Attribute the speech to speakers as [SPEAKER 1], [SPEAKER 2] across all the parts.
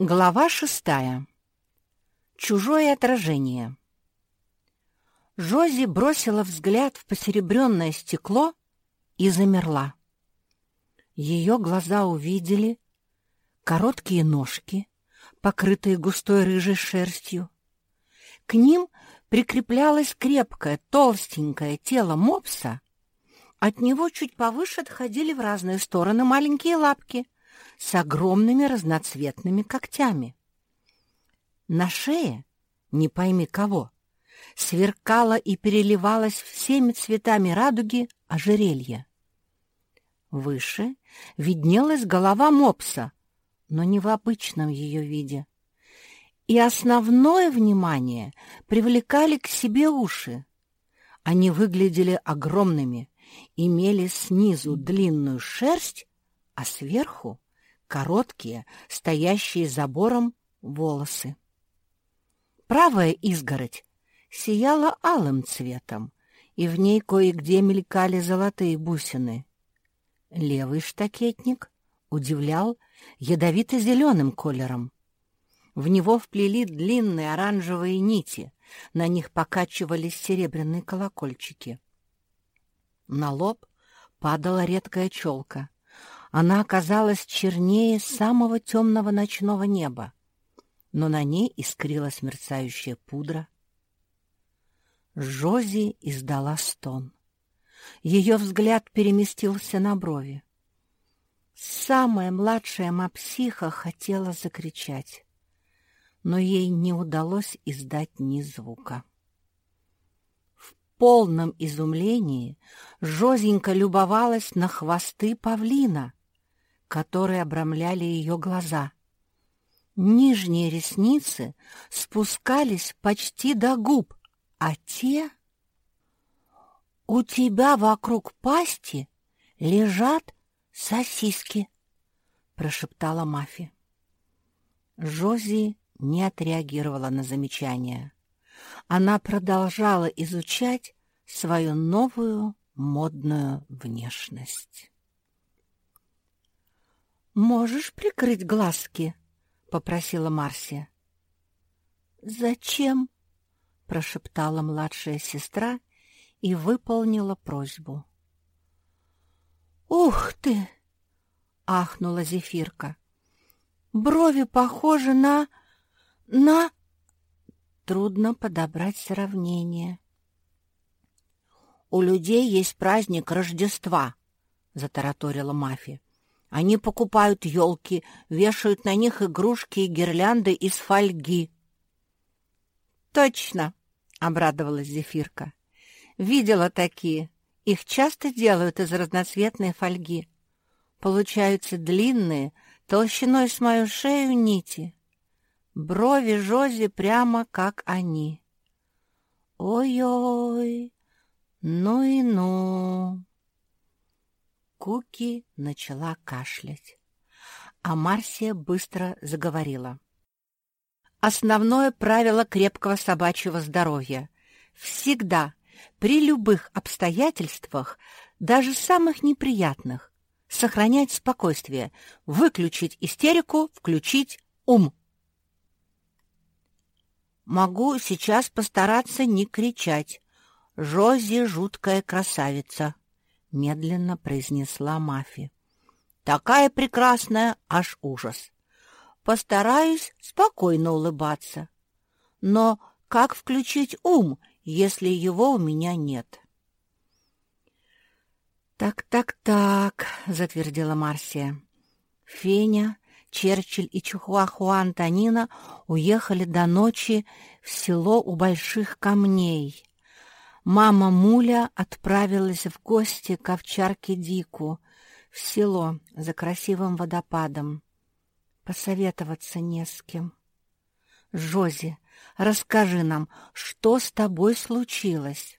[SPEAKER 1] Глава шестая. Чужое отражение. Жози бросила взгляд в посеребренное стекло и замерла. Ее глаза увидели короткие ножки, покрытые густой рыжей шерстью. К ним прикреплялось крепкое, толстенькое тело мопса. От него чуть повыше отходили в разные стороны маленькие лапки — с огромными разноцветными когтями. На шее, не пойми кого, сверкало и переливалось всеми цветами радуги ожерелье. Выше виднелась голова мопса, но не в обычном ее виде. И основное внимание привлекали к себе уши. Они выглядели огромными, имели снизу длинную шерсть, а сверху короткие, стоящие забором, волосы. Правая изгородь сияла алым цветом, и в ней кое-где мелькали золотые бусины. Левый штакетник удивлял ядовито-зеленым колером. В него вплели длинные оранжевые нити, на них покачивались серебряные колокольчики. На лоб падала редкая челка, она оказалась чернее самого темного ночного неба, но на ней искрилась мерцающая пудра. Жози издала стон. Ее взгляд переместился на брови. Самая младшая мапсиха хотела закричать, но ей не удалось издать ни звука. В полном изумлении Жозенька любовалась на хвосты павлина — которые обрамляли ее глаза. Нижние ресницы спускались почти до губ, а те... «У тебя вокруг пасти лежат сосиски», — прошептала Мафи. Жози не отреагировала на замечание. Она продолжала изучать свою новую модную внешность. «Можешь прикрыть глазки?» — попросила Марсия. «Зачем?» — прошептала младшая сестра и выполнила просьбу. «Ух ты!» — ахнула Зефирка. «Брови похожи на... на...» Трудно подобрать сравнение. «У людей есть праздник Рождества», — затараторила Мафия. Они покупают елки, вешают на них игрушки и гирлянды из фольги. «Точно!» — обрадовалась Зефирка. «Видела такие. Их часто делают из разноцветной фольги. Получаются длинные, толщиной с мою шею нити. Брови Жози прямо как они. Ой-ой, ну и ну!» Куки начала кашлять, а Марсия быстро заговорила. Основное правило крепкого собачьего здоровья — всегда, при любых обстоятельствах, даже самых неприятных, сохранять спокойствие, выключить истерику, включить ум. Могу сейчас постараться не кричать. Жози — жуткая красавица. — медленно произнесла Мафи. «Такая прекрасная, аж ужас. Постараюсь спокойно улыбаться. Но как включить ум, если его у меня нет?» «Так-так-так», — затвердила Марсия. Феня, Черчилль и Чухуахуа Антонина уехали до ночи в село у Больших Камней. Мама Муля отправилась в гости к овчарке Дику в село за красивым водопадом. Посоветоваться не с кем. Жози, расскажи нам, что с тобой случилось?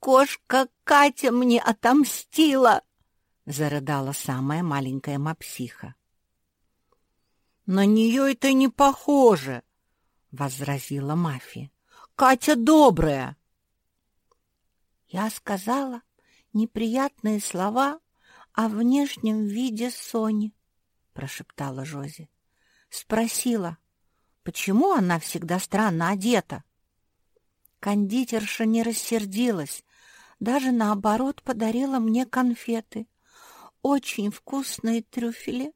[SPEAKER 1] «Кошка Катя мне отомстила!» — зарыдала самая маленькая мапсиха. «На нее это не похоже!» — возразила Мафия. Катя добрая. Я сказала неприятные слова о внешнем виде Сони, прошептала Жози. Спросила, почему она всегда странно одета. Кондитерша не рассердилась, даже наоборот подарила мне конфеты. Очень вкусные трюфели.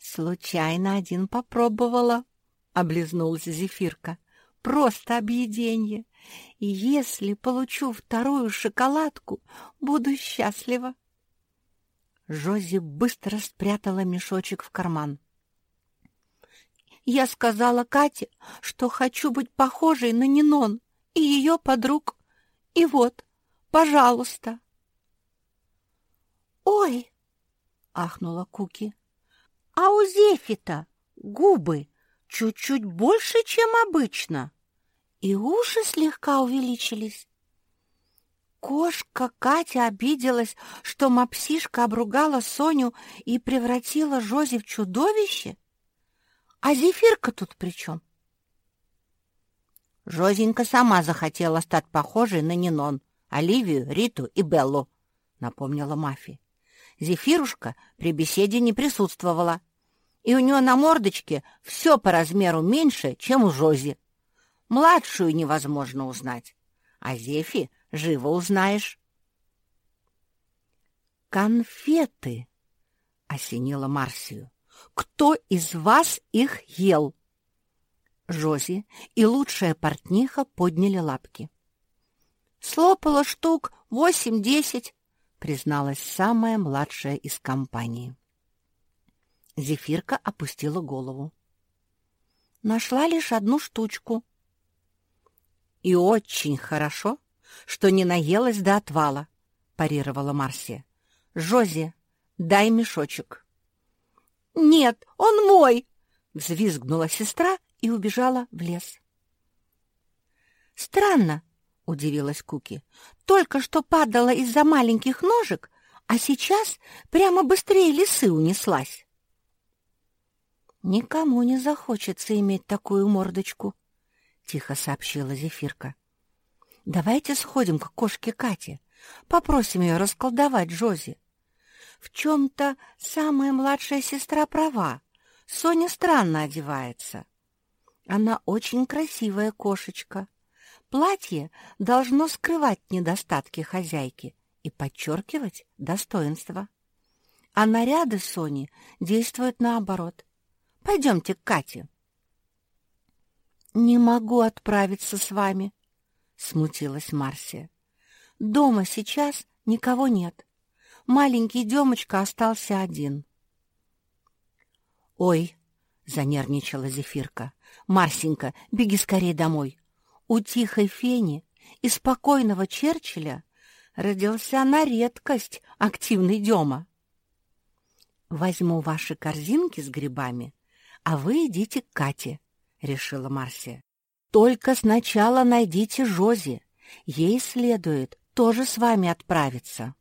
[SPEAKER 1] Случайно один попробовала, — облизнулась Зефирка. Просто объеденье. И если получу вторую шоколадку, буду счастлива. Жози быстро спрятала мешочек в карман. Я сказала Кате, что хочу быть похожей на Нинон и ее подруг. И вот, пожалуйста. «Ой!» — ахнула Куки. «А у Зефита губы чуть-чуть больше, чем обычно, и уши слегка увеличились». Кошка Катя обиделась, что мапсишка обругала Соню и превратила Жози в чудовище? А Зефирка тут при чем? Жозенька сама захотела стать похожей на Нинон, Оливию, Риту и Беллу, напомнила Мафи. Зефирушка при беседе не присутствовала, и у нее на мордочке все по размеру меньше, чем у Жози. Младшую невозможно узнать, а Зефи живо узнаешь. «Конфеты!» — осенила Марсию. «Кто из вас их ел?» Жози и лучшая портниха подняли лапки. «Слопала штук восемь-десять», — призналась самая младшая из компании. Зефирка опустила голову. «Нашла лишь одну штучку». «И очень хорошо, что не наелась до отвала», — парировала Марсия. «Жози, дай мешочек». «Нет, он мой!» — взвизгнула сестра и убежала в лес. «Странно», — удивилась Куки. «Только что падала из-за маленьких ножек, а сейчас прямо быстрее лисы унеслась». «Никому не захочется иметь такую мордочку», — тихо сообщила Зефирка. «Давайте сходим к кошке Кате, попросим ее расколдовать Джози. В чем-то самая младшая сестра права, Соня странно одевается». Она очень красивая кошечка. Платье должно скрывать недостатки хозяйки и подчеркивать достоинства. А наряды Сони действуют наоборот. Пойдемте к Кате. «Не могу отправиться с вами», — смутилась Марсия. «Дома сейчас никого нет. Маленький Демочка остался один». «Ой!» — занервничала Зефирка. Марсенька, беги скорее домой. У тихой фени и спокойного Черчилля родился на редкость активный Дема. «Возьму ваши корзинки с грибами, а вы идите к Кате», — решила Марсия. «Только сначала найдите Жози. Ей следует тоже с вами отправиться».